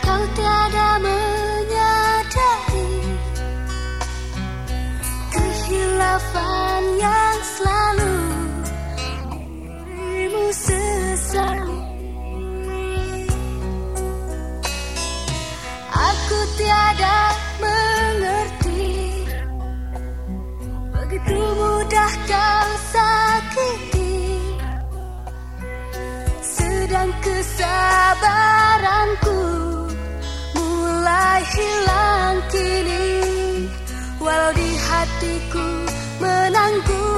kau tiada menyadari kehilafan yang selalu dirimu sesali. Aku tiada mengerti begitu mudah kau sakiti sedang kesabaranku mulai hilang kini. Walau di hatiku menanggung